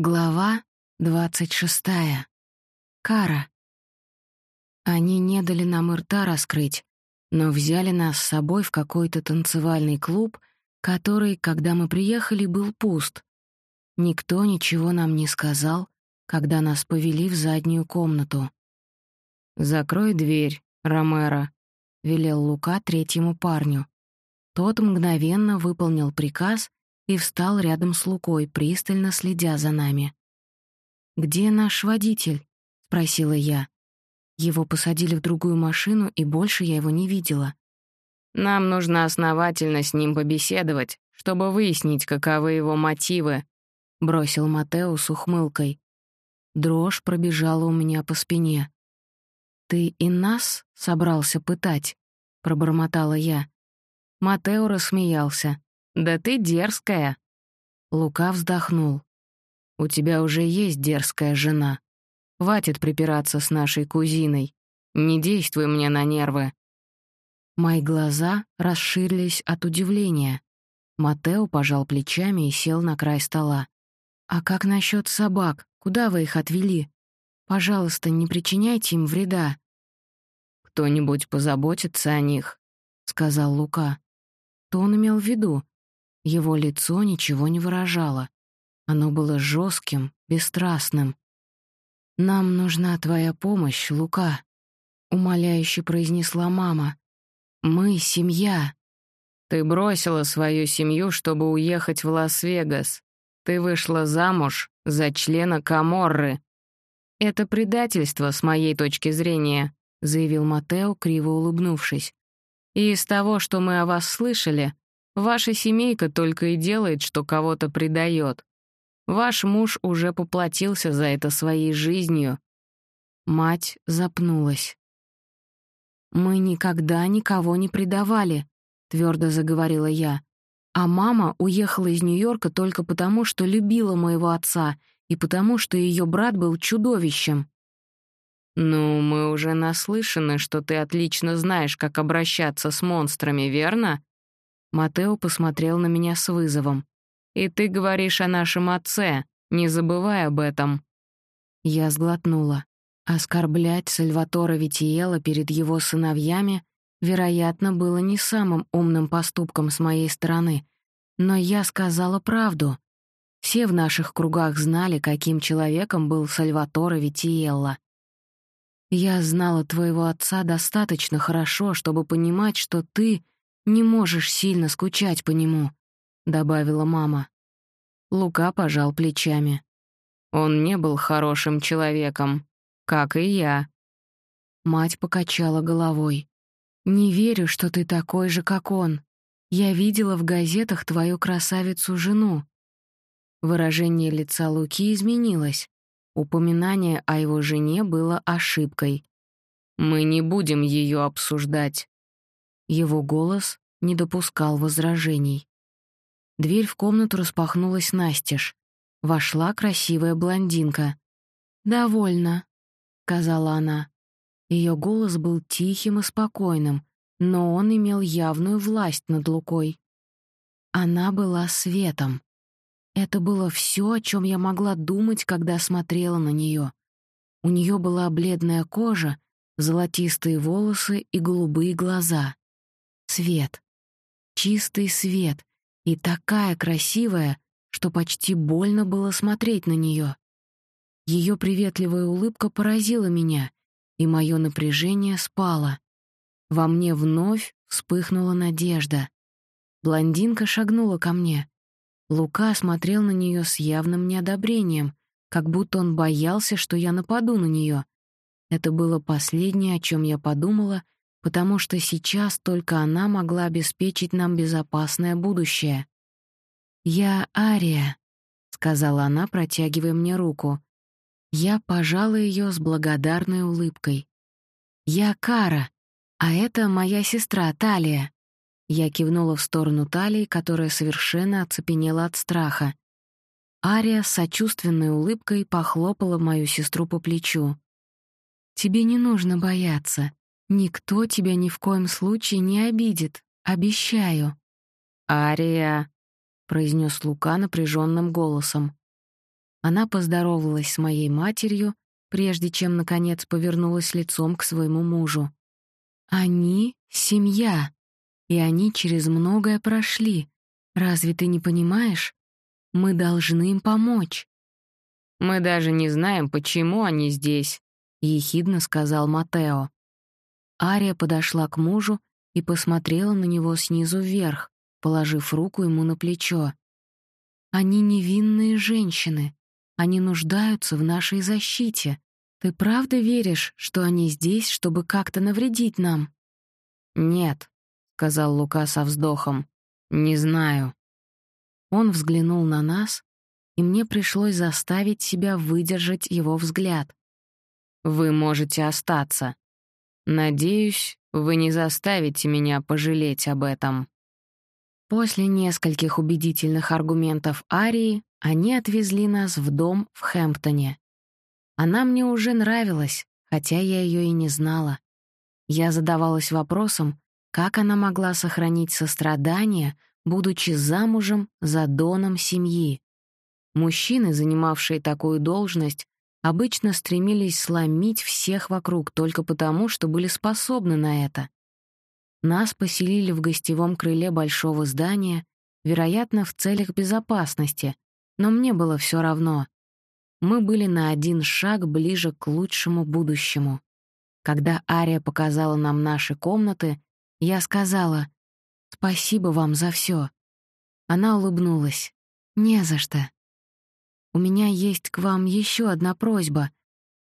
Глава двадцать шестая. Кара. Они не дали нам рта раскрыть, но взяли нас с собой в какой-то танцевальный клуб, который, когда мы приехали, был пуст. Никто ничего нам не сказал, когда нас повели в заднюю комнату. «Закрой дверь, Ромеро», — велел Лука третьему парню. Тот мгновенно выполнил приказ и встал рядом с Лукой, пристально следя за нами. «Где наш водитель?» — спросила я. Его посадили в другую машину, и больше я его не видела. «Нам нужно основательно с ним побеседовать, чтобы выяснить, каковы его мотивы», — бросил Матео с ухмылкой. Дрожь пробежала у меня по спине. «Ты и нас собрался пытать?» — пробормотала я. Матео рассмеялся. «Да ты дерзкая!» Лука вздохнул. «У тебя уже есть дерзкая жена. Хватит припираться с нашей кузиной. Не действуй мне на нервы». Мои глаза расширились от удивления. Матео пожал плечами и сел на край стола. «А как насчет собак? Куда вы их отвели? Пожалуйста, не причиняйте им вреда». «Кто-нибудь позаботится о них», — сказал Лука. Что он имел в виду? Его лицо ничего не выражало. Оно было жестким, бесстрастным. «Нам нужна твоя помощь, Лука», — умоляюще произнесла мама. «Мы — семья». «Ты бросила свою семью, чтобы уехать в Лас-Вегас. Ты вышла замуж за члена Каморры». «Это предательство, с моей точки зрения», — заявил Матео, криво улыбнувшись. «И из того, что мы о вас слышали, Ваша семейка только и делает, что кого-то предает. Ваш муж уже поплатился за это своей жизнью». Мать запнулась. «Мы никогда никого не предавали», — твердо заговорила я. «А мама уехала из Нью-Йорка только потому, что любила моего отца и потому, что ее брат был чудовищем». «Ну, мы уже наслышаны, что ты отлично знаешь, как обращаться с монстрами, верно?» Матео посмотрел на меня с вызовом. «И ты говоришь о нашем отце, не забывай об этом». Я сглотнула. Оскорблять Сальватора Витиела перед его сыновьями, вероятно, было не самым умным поступком с моей стороны, но я сказала правду. Все в наших кругах знали, каким человеком был Сальваторе Витиелла. Я знала твоего отца достаточно хорошо, чтобы понимать, что ты — не можешь сильно скучать по нему», — добавила мама. Лука пожал плечами. «Он не был хорошим человеком, как и я». Мать покачала головой. «Не верю, что ты такой же, как он. Я видела в газетах твою красавицу-жену». Выражение лица Луки изменилось. Упоминание о его жене было ошибкой. «Мы не будем ее обсуждать. Его голос не допускал возражений. Дверь в комнату распахнулась настежь. Вошла красивая блондинка. «Довольно», — сказала она. Ее голос был тихим и спокойным, но он имел явную власть над Лукой. Она была светом. Это было все, о чем я могла думать, когда смотрела на нее. У нее была бледная кожа, золотистые волосы и голубые глаза. Свет. Чистый свет. И такая красивая, что почти больно было смотреть на нее. Ее приветливая улыбка поразила меня, и мое напряжение спало. Во мне вновь вспыхнула надежда. Блондинка шагнула ко мне. Лука смотрел на нее с явным неодобрением, как будто он боялся, что я нападу на нее. Это было последнее, о чем я подумала, потому что сейчас только она могла обеспечить нам безопасное будущее. «Я Ария», — сказала она, протягивая мне руку. Я пожала ее с благодарной улыбкой. «Я Кара, а это моя сестра Талия». Я кивнула в сторону Талии, которая совершенно оцепенела от страха. Ария с сочувственной улыбкой похлопала мою сестру по плечу. «Тебе не нужно бояться. Никто тебя ни в коем случае не обидит, обещаю. Ария, произнес Лука напряженным голосом. Она поздоровалась с моей матерью, прежде чем, наконец, повернулась лицом к своему мужу. «Они — семья, и они через многое прошли. Разве ты не понимаешь? Мы должны им помочь». «Мы даже не знаем, почему они здесь», — ехидно сказал Матео. Ария подошла к мужу и посмотрела на него снизу вверх, положив руку ему на плечо. «Они невинные женщины. Они нуждаются в нашей защите. Ты правда веришь, что они здесь, чтобы как-то навредить нам?» «Нет», — сказал Лука со вздохом. «Не знаю». Он взглянул на нас, и мне пришлось заставить себя выдержать его взгляд. «Вы можете остаться. Надеюсь, вы не заставите меня пожалеть об этом». После нескольких убедительных аргументов Арии они отвезли нас в дом в Хэмптоне. Она мне уже нравилась, хотя я ее и не знала. Я задавалась вопросом, как она могла сохранить сострадание, будучи замужем за доном семьи. Мужчины, занимавшие такую должность, обычно стремились сломить всех вокруг только потому, что были способны на это. Нас поселили в гостевом крыле большого здания, вероятно, в целях безопасности, но мне было все равно. Мы были на один шаг ближе к лучшему будущему. Когда Ария показала нам наши комнаты, я сказала «Спасибо вам за все. Она улыбнулась. «Не за что». У меня есть к вам еще одна просьба.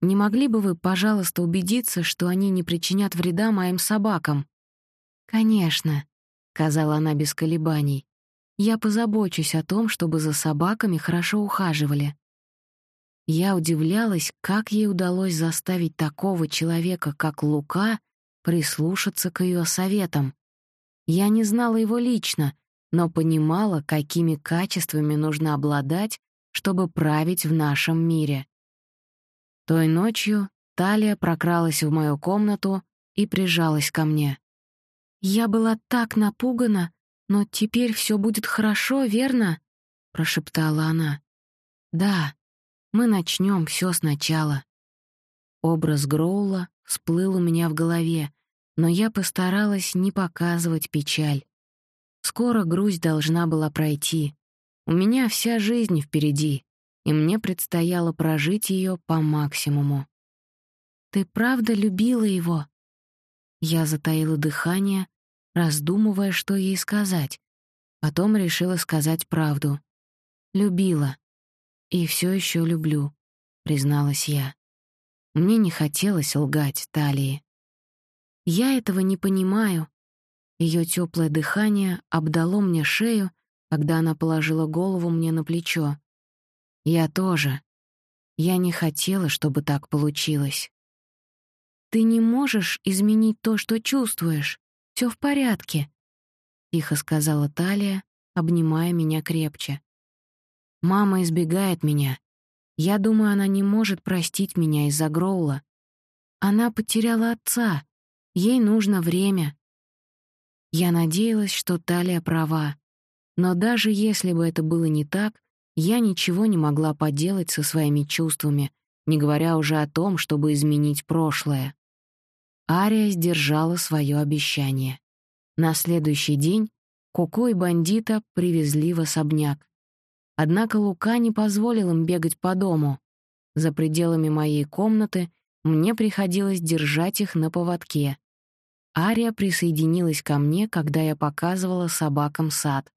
Не могли бы вы, пожалуйста, убедиться, что они не причинят вреда моим собакам?» «Конечно», — сказала она без колебаний. «Я позабочусь о том, чтобы за собаками хорошо ухаживали». Я удивлялась, как ей удалось заставить такого человека, как Лука, прислушаться к ее советам. Я не знала его лично, но понимала, какими качествами нужно обладать, чтобы править в нашем мире. Той ночью Талия прокралась в мою комнату и прижалась ко мне. «Я была так напугана, но теперь все будет хорошо, верно?» — прошептала она. «Да, мы начнем все сначала». Образ Гроула всплыл у меня в голове, но я постаралась не показывать печаль. Скоро грусть должна была пройти. У меня вся жизнь впереди, и мне предстояло прожить ее по максимуму. «Ты правда любила его?» Я затаила дыхание, раздумывая, что ей сказать. Потом решила сказать правду. «Любила. И все еще люблю», — призналась я. Мне не хотелось лгать Талии. «Я этого не понимаю». Ее теплое дыхание обдало мне шею, когда она положила голову мне на плечо. Я тоже. Я не хотела, чтобы так получилось. Ты не можешь изменить то, что чувствуешь. Все в порядке, тихо сказала Талия, обнимая меня крепче. Мама избегает меня. Я думаю, она не может простить меня из-за Гроула. Она потеряла отца. Ей нужно время. Я надеялась, что Талия права. Но даже если бы это было не так, я ничего не могла поделать со своими чувствами, не говоря уже о том, чтобы изменить прошлое. Ария сдержала свое обещание. На следующий день Коко и бандита привезли в особняк. Однако Лука не позволил им бегать по дому. За пределами моей комнаты мне приходилось держать их на поводке. Ария присоединилась ко мне, когда я показывала собакам сад.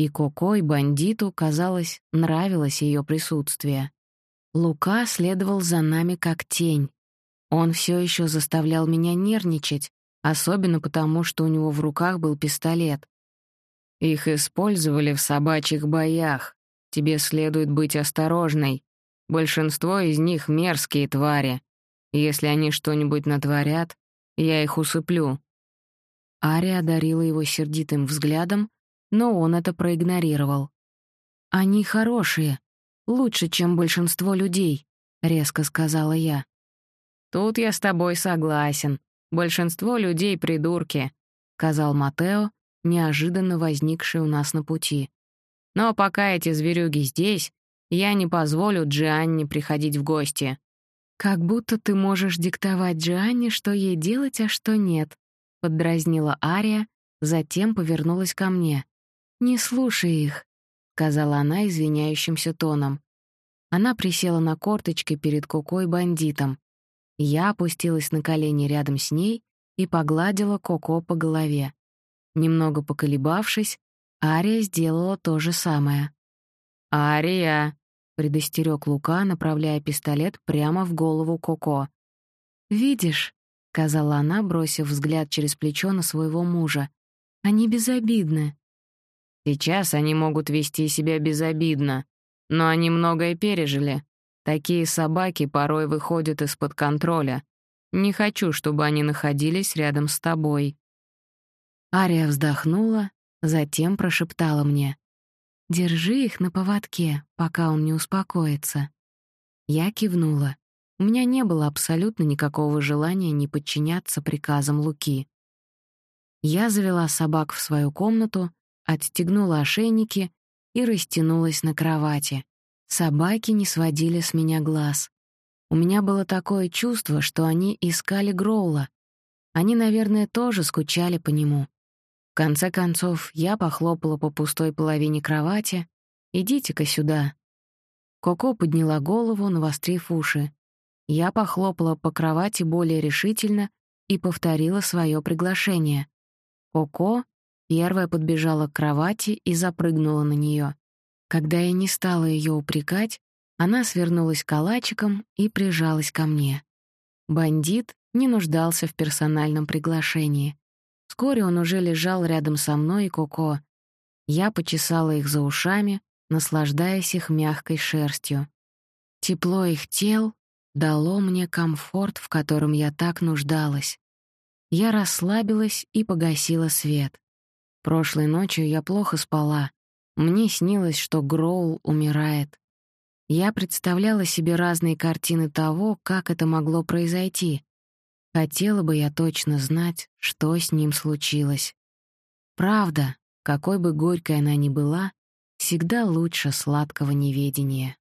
И Коко, и бандиту, казалось, нравилось ее присутствие. Лука следовал за нами как тень. Он все еще заставлял меня нервничать, особенно потому, что у него в руках был пистолет. «Их использовали в собачьих боях. Тебе следует быть осторожной. Большинство из них — мерзкие твари. Если они что-нибудь натворят, я их усыплю». Ария одарила его сердитым взглядом, но он это проигнорировал. «Они хорошие, лучше, чем большинство людей», — резко сказала я. «Тут я с тобой согласен. Большинство людей — придурки», — сказал Матео, неожиданно возникший у нас на пути. «Но пока эти зверюги здесь, Я не позволю Джианне приходить в гости». «Как будто ты можешь диктовать Джианне, что ей делать, а что нет», — поддразнила Ария, затем повернулась ко мне. «Не слушай их», — сказала она извиняющимся тоном. Она присела на корточки перед Коко и бандитом. Я опустилась на колени рядом с ней и погладила Коко по голове. Немного поколебавшись, Ария сделала то же самое. «Ария!» — предостерег Лука, направляя пистолет прямо в голову Коко. «Видишь?» — сказала она, бросив взгляд через плечо на своего мужа. «Они безобидны». «Сейчас они могут вести себя безобидно, но они многое пережили. Такие собаки порой выходят из-под контроля. Не хочу, чтобы они находились рядом с тобой». Ария вздохнула, затем прошептала мне. «Держи их на поводке, пока он не успокоится». Я кивнула. У меня не было абсолютно никакого желания не подчиняться приказам Луки. Я завела собак в свою комнату, отстегнула ошейники и растянулась на кровати. Собаки не сводили с меня глаз. У меня было такое чувство, что они искали Гроула. Они, наверное, тоже скучали по нему. В конце концов, я похлопала по пустой половине кровати. «Идите-ка сюда». Коко подняла голову, навострив уши. Я похлопала по кровати более решительно и повторила свое приглашение. Коко первая подбежала к кровати и запрыгнула на нее. Когда я не стала ее упрекать, она свернулась калачиком и прижалась ко мне. Бандит не нуждался в персональном приглашении. Вскоре он уже лежал рядом со мной и Коко. Я почесала их за ушами, наслаждаясь их мягкой шерстью. Тепло их тел дало мне комфорт, в котором я так нуждалась. Я расслабилась и погасила свет. Прошлой ночью я плохо спала. Мне снилось, что Гроул умирает. Я представляла себе разные картины того, как это могло произойти. Хотела бы я точно знать, что с ним случилось. Правда, какой бы горькой она ни была, всегда лучше сладкого неведения.